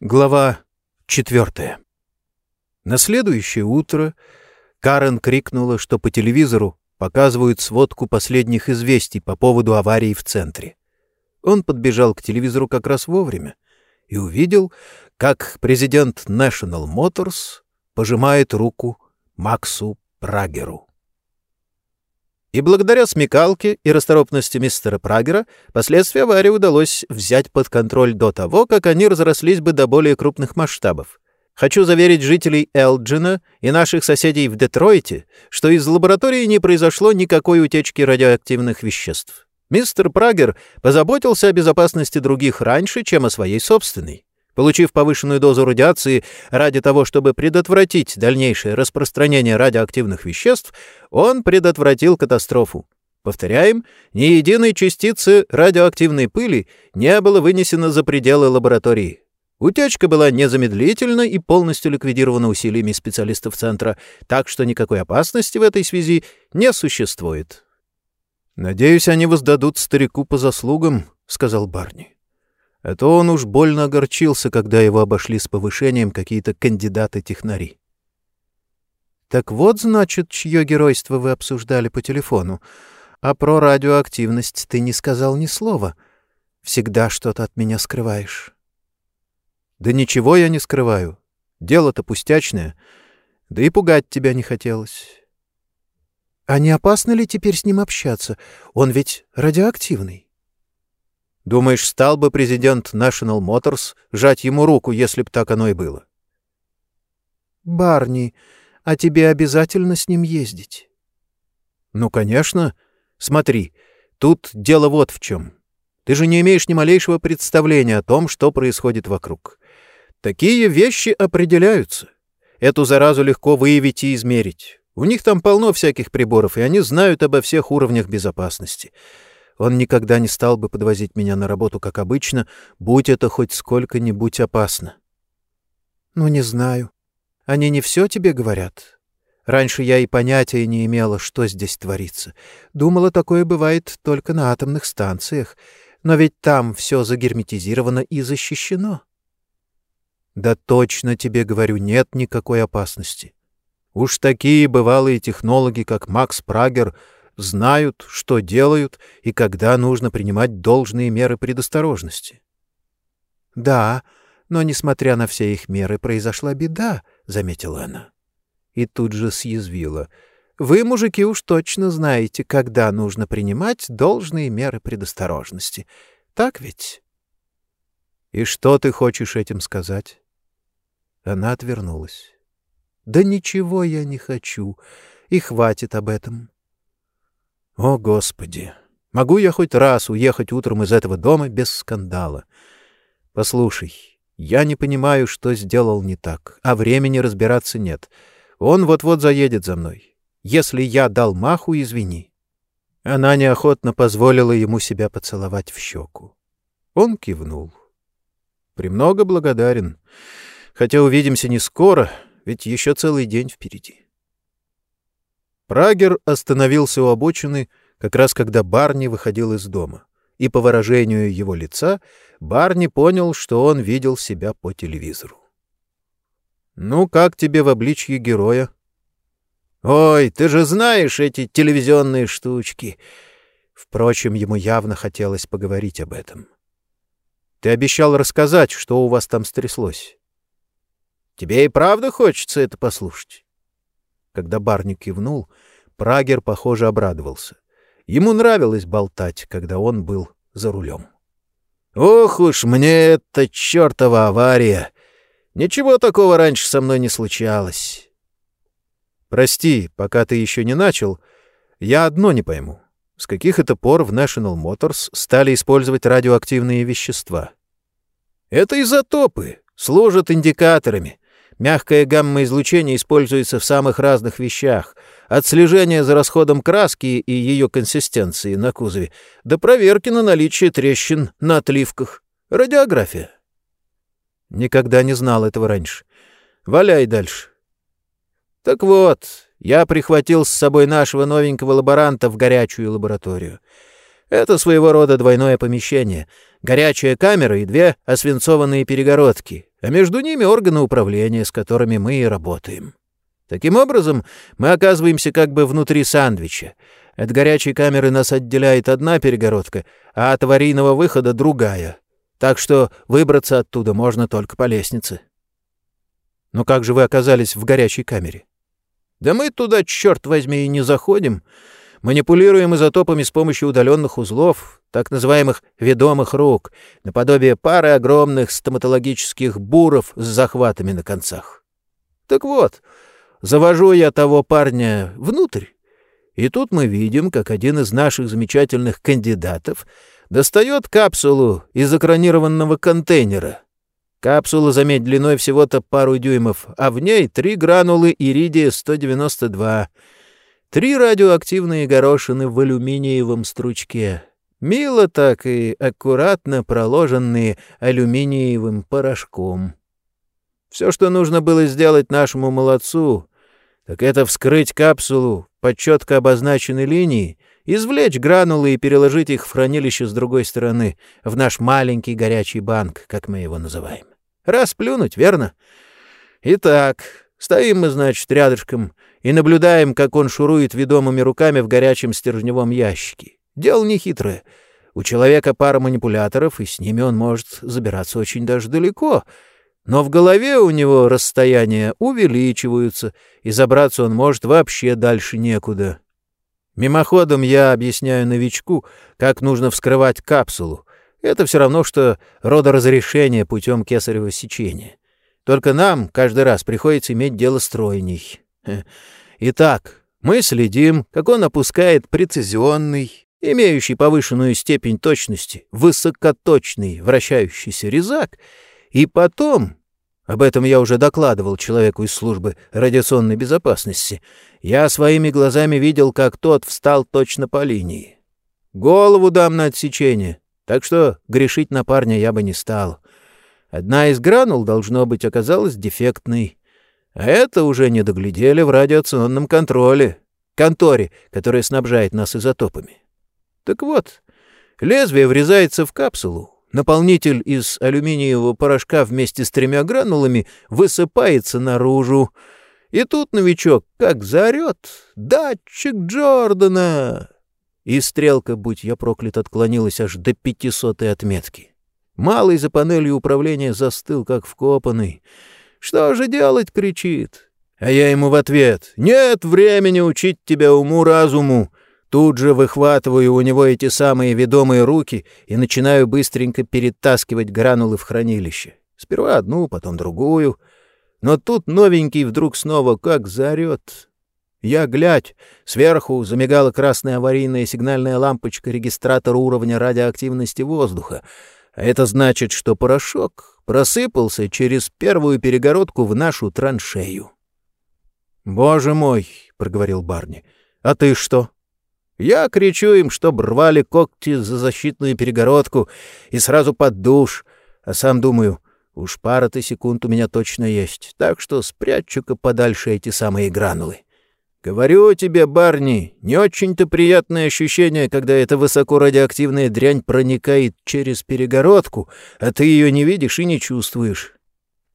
Глава четвертая. На следующее утро Карен крикнула, что по телевизору показывают сводку последних известий по поводу аварии в центре. Он подбежал к телевизору как раз вовремя и увидел, как президент National Motors пожимает руку Максу Прагеру. И благодаря смекалке и расторопности мистера Прагера последствия аварии удалось взять под контроль до того, как они разрослись бы до более крупных масштабов. Хочу заверить жителей Элджина и наших соседей в Детройте, что из лаборатории не произошло никакой утечки радиоактивных веществ. Мистер Прагер позаботился о безопасности других раньше, чем о своей собственной. Получив повышенную дозу радиации ради того, чтобы предотвратить дальнейшее распространение радиоактивных веществ, он предотвратил катастрофу. Повторяем, ни единой частицы радиоактивной пыли не было вынесено за пределы лаборатории. Утечка была незамедлительна и полностью ликвидирована усилиями специалистов Центра, так что никакой опасности в этой связи не существует. «Надеюсь, они воздадут старику по заслугам», — сказал Барни. А то он уж больно огорчился, когда его обошли с повышением какие-то кандидаты-технари. «Так вот, значит, чье геройство вы обсуждали по телефону. А про радиоактивность ты не сказал ни слова. Всегда что-то от меня скрываешь». «Да ничего я не скрываю. Дело-то пустячное. Да и пугать тебя не хотелось». «А не опасно ли теперь с ним общаться? Он ведь радиоактивный». Думаешь, стал бы президент National Motors жать ему руку, если б так оно и было? Барни, а тебе обязательно с ним ездить? Ну, конечно. Смотри, тут дело вот в чем. Ты же не имеешь ни малейшего представления о том, что происходит вокруг. Такие вещи определяются. Эту заразу легко выявить и измерить. У них там полно всяких приборов, и они знают обо всех уровнях безопасности. Он никогда не стал бы подвозить меня на работу, как обычно, будь это хоть сколько-нибудь опасно. Ну, не знаю. Они не все тебе говорят. Раньше я и понятия не имела, что здесь творится. Думала, такое бывает только на атомных станциях. Но ведь там все загерметизировано и защищено. Да точно тебе говорю, нет никакой опасности. Уж такие бывалые технологи, как Макс Прагер — знают, что делают и когда нужно принимать должные меры предосторожности. — Да, но, несмотря на все их меры, произошла беда, — заметила она. И тут же съязвила. — Вы, мужики, уж точно знаете, когда нужно принимать должные меры предосторожности. Так ведь? — И что ты хочешь этим сказать? Она отвернулась. — Да ничего я не хочу, и хватит об этом. — о, Господи! Могу я хоть раз уехать утром из этого дома без скандала? Послушай, я не понимаю, что сделал не так, а времени разбираться нет. Он вот-вот заедет за мной. Если я дал маху, извини. Она неохотно позволила ему себя поцеловать в щеку. Он кивнул. «Премного благодарен. Хотя увидимся не скоро, ведь еще целый день впереди». Прагер остановился у обочины, как раз когда Барни выходил из дома. И по выражению его лица Барни понял, что он видел себя по телевизору. «Ну, как тебе в обличье героя?» «Ой, ты же знаешь эти телевизионные штучки!» Впрочем, ему явно хотелось поговорить об этом. «Ты обещал рассказать, что у вас там стряслось». «Тебе и правда хочется это послушать?» Когда Барни кивнул, Прагер, похоже, обрадовался. Ему нравилось болтать, когда он был за рулем. «Ох уж мне эта чертова авария! Ничего такого раньше со мной не случалось!» «Прости, пока ты еще не начал, я одно не пойму. С каких это пор в National Motors стали использовать радиоактивные вещества?» «Это изотопы, служат индикаторами. Мягкое гамма-излучение используется в самых разных вещах, от слежения за расходом краски и ее консистенции на кузове до проверки на наличие трещин на отливках. Радиография. Никогда не знал этого раньше. Валяй дальше. Так вот, я прихватил с собой нашего новенького лаборанта в горячую лабораторию. Это своего рода двойное помещение. Горячая камера и две освинцованные перегородки, а между ними органы управления, с которыми мы и работаем. Таким образом, мы оказываемся как бы внутри сандвича. От горячей камеры нас отделяет одна перегородка, а от аварийного выхода — другая. Так что выбраться оттуда можно только по лестнице. Но как же вы оказались в горячей камере? Да мы туда, черт возьми, и не заходим. Манипулируем изотопами с помощью удаленных узлов, так называемых «ведомых рук», наподобие пары огромных стоматологических буров с захватами на концах. Так вот, завожу я того парня внутрь, и тут мы видим, как один из наших замечательных кандидатов достает капсулу из экранированного контейнера. Капсула, заметь, длиной всего-то пару дюймов, а в ней три гранулы иридия-192, три радиоактивные горошины в алюминиевом стручке. Мило так и аккуратно проложенные алюминиевым порошком. Все, что нужно было сделать нашему молодцу, так это вскрыть капсулу по четко обозначенной линии, извлечь гранулы и переложить их в хранилище с другой стороны, в наш маленький горячий банк, как мы его называем. Расплюнуть, верно? Итак, стоим мы, значит, рядышком и наблюдаем, как он шурует ведомыми руками в горячем стержневом ящике. Дело нехитрое. У человека пара манипуляторов, и с ними он может забираться очень даже далеко. Но в голове у него расстояния увеличиваются, и забраться он может вообще дальше некуда. Мимоходом я объясняю новичку, как нужно вскрывать капсулу, это все равно, что родоразрешение путем кесарево сечения. Только нам каждый раз приходится иметь дело стройней. Итак, мы следим, как он опускает прецизионный, имеющий повышенную степень точности, высокоточный вращающийся резак, и потом, об этом я уже докладывал человеку из службы радиационной безопасности, я своими глазами видел, как тот встал точно по линии. Голову дам на отсечение, так что грешить на парня я бы не стал. Одна из гранул, должно быть, оказалась дефектной. Это уже не доглядели в радиационном контроле, конторе, которая снабжает нас изотопами. Так вот, лезвие врезается в капсулу, наполнитель из алюминиевого порошка вместе с тремя гранулами высыпается наружу. И тут новичок как заорет «Датчик Джордана!» и стрелка, будь я проклят, отклонилась аж до пятисотой отметки. Малый за панелью управления застыл, как вкопанный. «Что же делать?» — кричит. А я ему в ответ. «Нет времени учить тебя уму-разуму!» Тут же выхватываю у него эти самые ведомые руки и начинаю быстренько перетаскивать гранулы в хранилище. Сперва одну, потом другую. Но тут новенький вдруг снова как заорет. Я, глядь, сверху замигала красная аварийная сигнальная лампочка регистратора уровня радиоактивности воздуха. А это значит, что порошок просыпался через первую перегородку в нашу траншею. «Боже мой!» — проговорил Барни. «А ты что?» Я кричу им, чтоб рвали когти за защитную перегородку и сразу под душ, а сам думаю, уж пара-то секунд у меня точно есть, так что спрячу-ка подальше эти самые гранулы. Говорю тебе, Барни, не очень-то приятное ощущение, когда эта высокорадиоактивная дрянь проникает через перегородку, а ты ее не видишь и не чувствуешь.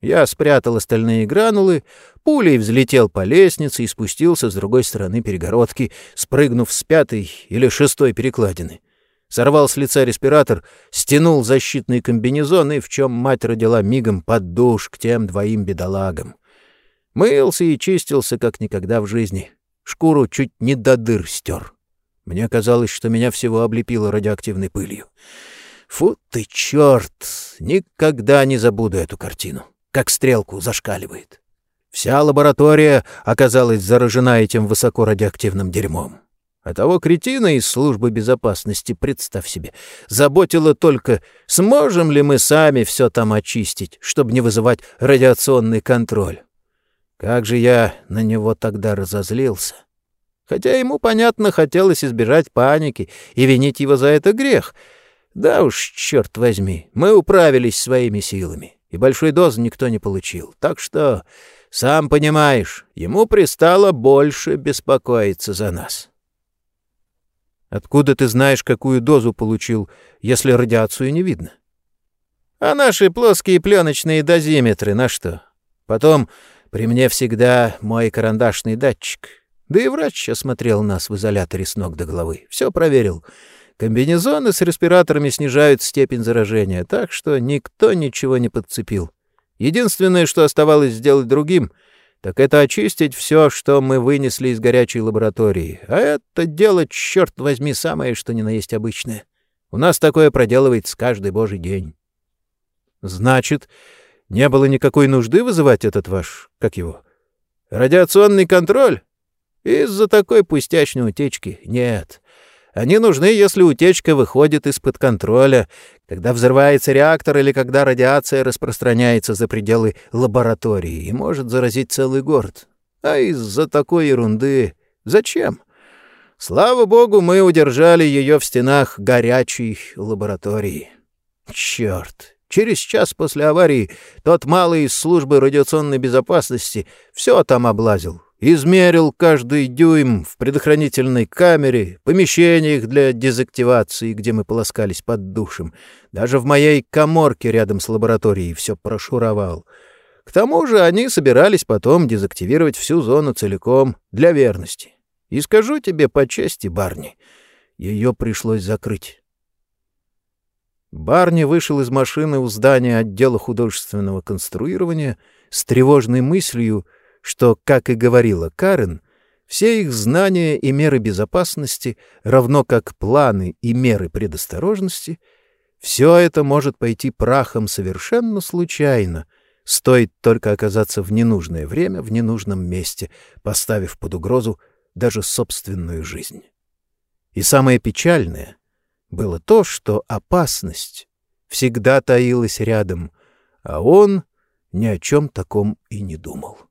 Я спрятал остальные гранулы, пулей взлетел по лестнице и спустился с другой стороны перегородки, спрыгнув с пятой или шестой перекладины. Сорвал с лица респиратор, стянул защитный комбинезон и, в чем мать родила мигом, под душ к тем двоим бедолагам. Мылся и чистился, как никогда в жизни шкуру чуть не до дыр стер. Мне казалось, что меня всего облепило радиоактивной пылью. Фу ты, черт! Никогда не забуду эту картину. Как стрелку зашкаливает. Вся лаборатория оказалась заражена этим высокорадиоактивным дерьмом. А того кретина из службы безопасности, представь себе, заботило только, сможем ли мы сами все там очистить, чтобы не вызывать радиационный контроль. Как же я на него тогда разозлился. Хотя ему, понятно, хотелось избежать паники, и винить его за это грех. Да уж, черт возьми, мы управились своими силами, и большой дозы никто не получил. Так что, сам понимаешь, ему пристало больше беспокоиться за нас. Откуда ты знаешь, какую дозу получил, если радиацию не видно? А наши плоские пленочные дозиметры на что? Потом при мне всегда мой карандашный датчик. Да и врач осмотрел нас в изоляторе с ног до головы. Все проверил. Комбинезоны с респираторами снижают степень заражения, так что никто ничего не подцепил. Единственное, что оставалось сделать другим, так это очистить все, что мы вынесли из горячей лаборатории. А это дело, черт возьми, самое, что ни на есть обычное. У нас такое проделывается каждый божий день. Значит, не было никакой нужды вызывать этот ваш, как его, радиационный контроль? Из-за такой пустячной утечки? Нет. Они нужны, если утечка выходит из-под контроля, когда взрывается реактор или когда радиация распространяется за пределы лаборатории и может заразить целый город. А из-за такой ерунды зачем? Слава богу, мы удержали ее в стенах горячей лаборатории. Черт! Через час после аварии тот малый из службы радиационной безопасности все там облазил, Измерил каждый дюйм в предохранительной камере, помещениях для дезактивации, где мы полоскались под душем. Даже в моей коморке рядом с лабораторией все прошуровал. К тому же они собирались потом дезактивировать всю зону целиком для верности. И скажу тебе по чести, Барни, ее пришлось закрыть. Барни вышел из машины у здания отдела художественного конструирования с тревожной мыслью — что, как и говорила Карен, все их знания и меры безопасности, равно как планы и меры предосторожности, все это может пойти прахом совершенно случайно, стоит только оказаться в ненужное время в ненужном месте, поставив под угрозу даже собственную жизнь. И самое печальное было то, что опасность всегда таилась рядом, а он ни о чем таком и не думал.